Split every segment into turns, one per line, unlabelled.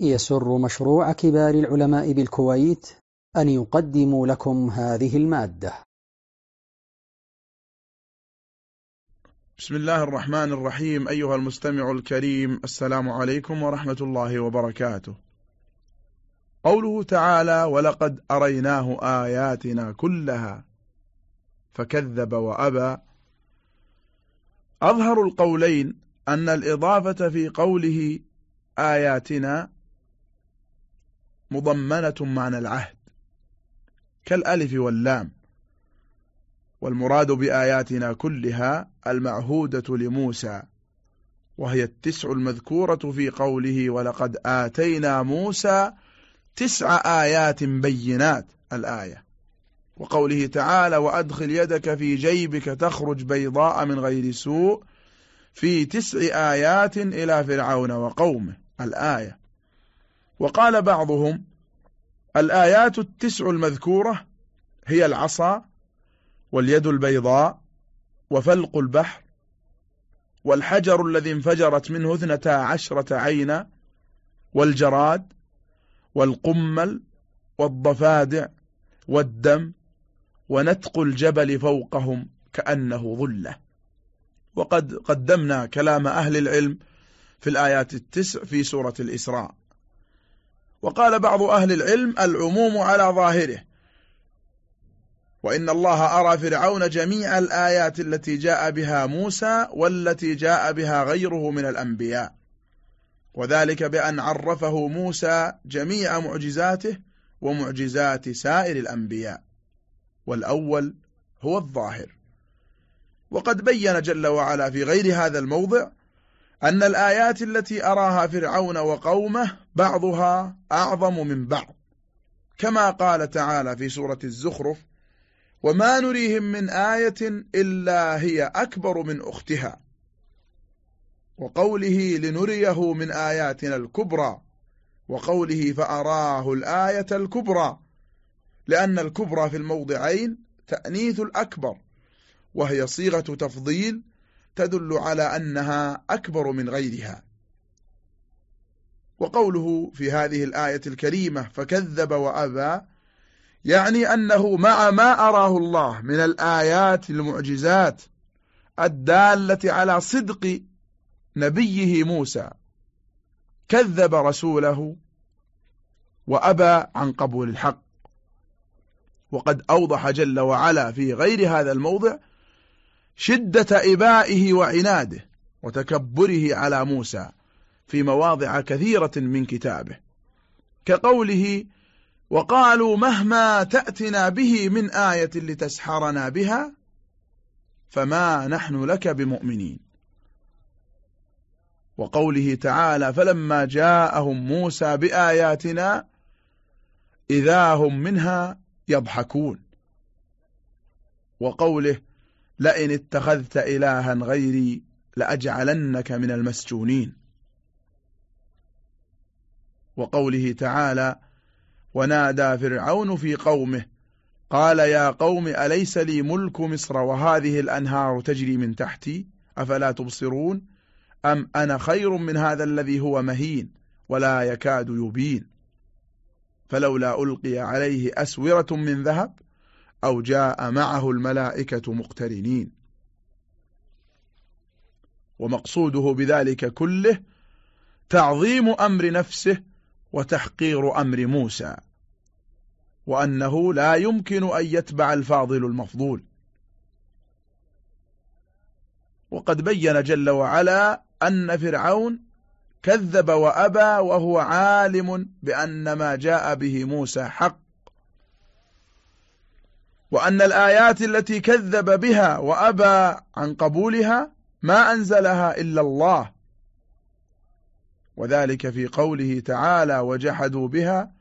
يسر مشروع كبار العلماء بالكويت أن يقدم لكم هذه المادة.
بسم الله الرحمن الرحيم. أيها المستمع الكريم السلام عليكم ورحمة الله وبركاته. قوله تعالى ولقد أريناه آياتنا كلها فكذب وأبى. أظهر القولين أن الإضافة في قوله آياتنا مضمنة معنى العهد كالألف واللام. والمراد بآياتنا كلها المعهودة لموسى وهي التسع المذكورة في قوله ولقد آتينا موسى تسع آيات بينات الآية. وقوله تعالى وأدخل يدك في جيبك تخرج بيضاء من غير سوء في تسع آيات إلى فرعون وقومه الآية. وقال بعضهم الآيات التسع المذكورة هي العصا واليد البيضاء وفلق البحر والحجر الذي انفجرت منه اثنتا عشرة عينا والجراد والقمل والضفادع والدم ونتق الجبل فوقهم كأنه ظلة. وقد قدمنا كلام أهل العلم في الآيات التسع في سورة الإسراء. وقال بعض أهل العلم العموم على ظاهره وإن الله أرى فرعون جميع الآيات التي جاء بها موسى والتي جاء بها غيره من الأنبياء. وذلك بأن عرفه موسى جميع معجزاته ومعجزات سائر الأنبياء والأول هو الظاهر. وقد بين جل وعلا في غير هذا الموضع أن الآيات التي أراها فرعون وقومه بعضها أعظم من بعض. كما قال تعالى في سورة الزخرف وما نريهم من آية إلا هي أكبر من أختها. وقوله لنريه من آياتنا الكبرى وقوله فأراه الآية الكبرى لأن الكبرى في الموضعين تأنيث الأكبر وهي صيغة تفضيل تدل على أنها أكبر من غيرها. وقوله في هذه الآية الكريمة فكذب وأبى يعني أنه مع ما أراه الله من الآيات المعجزات الدالة على صدق نبيه موسى. كذب رسوله وأبى عن قبول الحق. وقد أوضح جل وعلا في غير هذا الموضع شدة إبائه وعناده وتكبره على موسى في مواضع كثيرة من كتابه كقوله وقالوا مهما تأتنا به من آية لتسحرنا بها فما نحن لك بمؤمنين. وقوله تعالى فلما جاءهم موسى بآياتنا إذا هم منها يضحكون. وقوله لئن اتخذت إلها غيري لأجعلنك من المسجونين. وقوله تعالى ونادى فرعون في قومه قال يا قوم أليس لي ملك مصر وهذه الأنهار تجري من تحتي؟ أفلا تبصرون؟ أم أنا خير من هذا الذي هو مهين ولا يكاد يبين؟ فلولا ألقي عليه أسورة من ذهب أو جاء معه الملائكة مقترنين. ومقصوده بذلك كله تعظيم أمر نفسه وتحقير أمر موسى وأنه لا يمكن أن يتبع الفاضل المفضول. وقد بين جل وعلا أن فرعون كذب وأبى وهو عالم بأن ما جاء به موسى حق وأن الآيات التي كذب بها وأبى عن قبولها ما أنزلها إلا الله. وذلك في قوله تعالى وجحدوا بها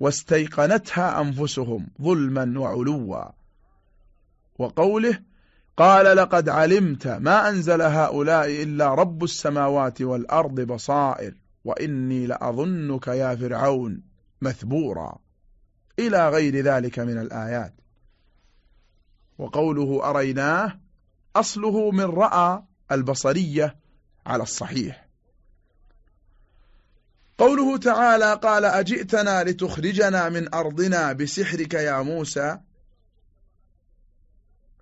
واستيقنتها أنفسهم ظلما وعلوا. وقوله قال لقد علمت ما أنزل هؤلاء إلا رب السماوات والأرض بصائر وإني لأظنك يا فرعون مثبورا. إلى غير ذلك من الآيات. وقوله أريناه أصله من رأى البصرية على الصحيح. قوله تعالى قال أجئتنا لتخرجنا من أرضنا بسحرك يا موسى.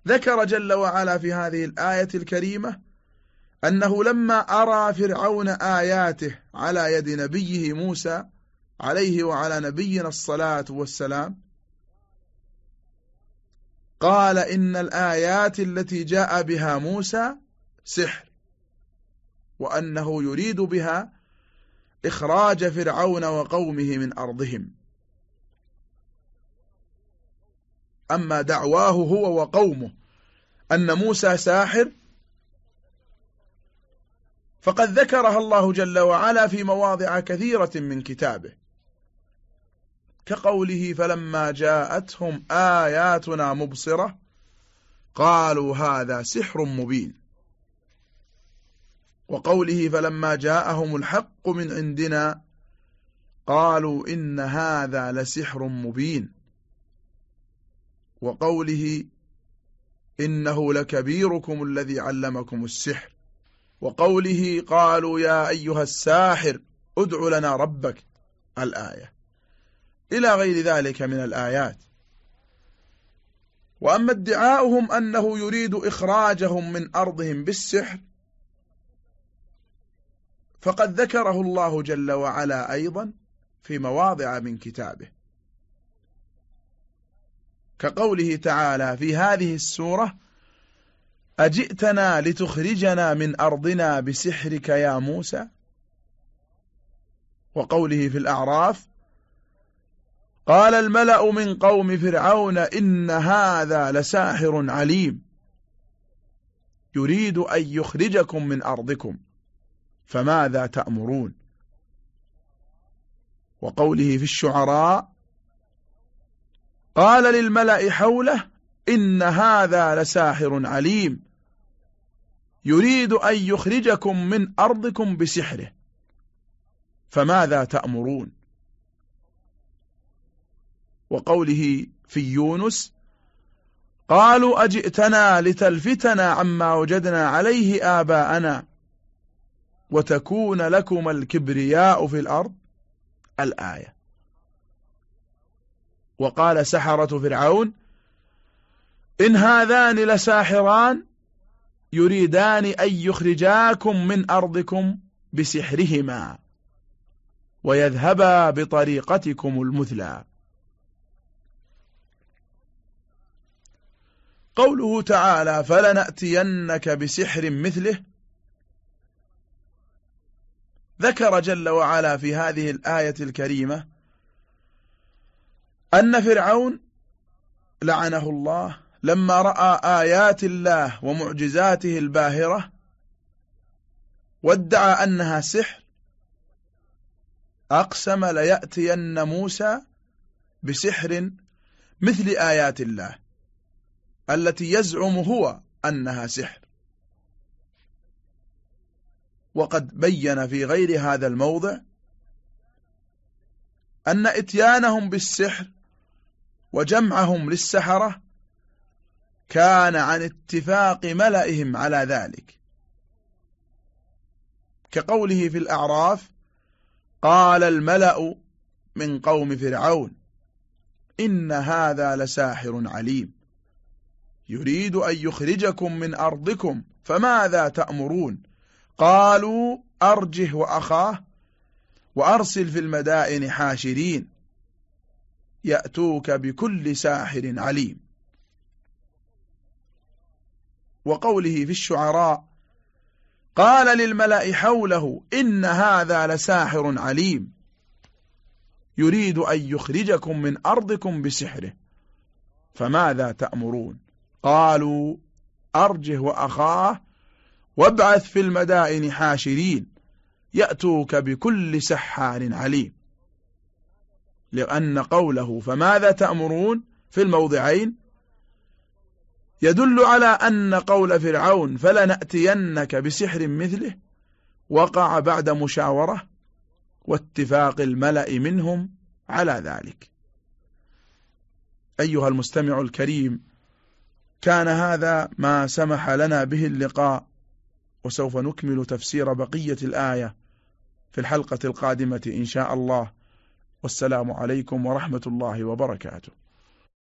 ذكر جل وعلا في هذه الآية الكريمة أنه لما أرى فرعون آياته على يد نبيه موسى عليه وعلى نبينا الصلاة والسلام قال إن الآيات التي جاء بها موسى سحر وأنه يريد بها إخراج فرعون وقومه من أرضهم. أما دعواه هو وقومه أن موسى ساحر فقد ذكرها الله جل وعلا في مواضع كثيرة من كتابه. كقوله فلما جاءتهم آياتنا مبصرة قالوا هذا سحر مبين. وقوله فلما جاءهم الحق من عندنا قالوا إن هذا لسحر مبين. وقوله إنه لكبيركم الذي علمكم السحر. وقوله قالوا يا أيها الساحر ادع لنا ربك. الآية. إلى غير ذلك من الآيات. وأما ادعاؤهم أنه يريد إخراجهم من أرضهم بالسحر فقد ذكره الله جل وعلا أيضا في مواضع من كتابه. كقوله تعالى في هذه السورة أجئتنا لتخرجنا من أرضنا بسحرك يا موسى؟ وقوله في الأعراف قال الملأ من قوم فرعون إن هذا لساحر عليم. يريد أن يخرجكم من أرضكم فماذا تأمرون؟ وقوله في الشعراء قال للملأ حوله إن هذا لساحر عليم. يريد أن يخرجكم من أرضكم بسحره فماذا تأمرون؟ وقوله في يونس قالوا أجئتنا لتلفتنا عما وجدنا عليه آباءنا وتكون لكم الكبرياء في الأرض الآية. وقال سحرة فرعون إن هذان لساحران يريدان أن يخرجاكم من أرضكم بسحرهما ويذهبا بطريقتكم المثلى. قوله تعالى فلنأتينك بسحر مثله ذكر جل وعلا في هذه الآية الكريمة أن فرعون لعنه الله لما رأى آيات الله ومعجزاته الباهرة وادعى أنها سحر أقسم ليأتين موسى بسحر مثل آيات الله التي يزعم هو أنها سحر. وقد بين في غير هذا الموضع أن إتيانهم بالسحر وجمعهم للسحرة كان عن اتفاق ملئهم على ذلك. كقوله في الأعراف قال الملأ من قوم فرعون إن هذا لساحر عليم. يريد أن يخرجكم من أرضكم فماذا تأمرون؟ قالوا أرجه وأخاه وأرسل في المدائن حاشرين يأتوك بكل ساحر عليم. وقوله في الشعراء قال للملأ حوله إن هذا لساحر عليم. يريد أن يخرجكم من أرضكم بسحره فماذا تأمرون؟ قالوا أرجه وأخاه وابعث في المدائن حاشرين يأتوك بكل سحار عليم. لأن قوله فماذا تأمرون في الموضعين؟ يدل على أن قول فرعون فلنأتينك بسحر مثله وقع بعد مشاورة واتفاق الملأ منهم على ذلك. أيها المستمع الكريم كان هذا ما سمح لنا به اللقاء وسوف نكمل تفسير بقية الآية في الحلقة القادمة إن شاء الله. والسلام عليكم ورحمة الله وبركاته.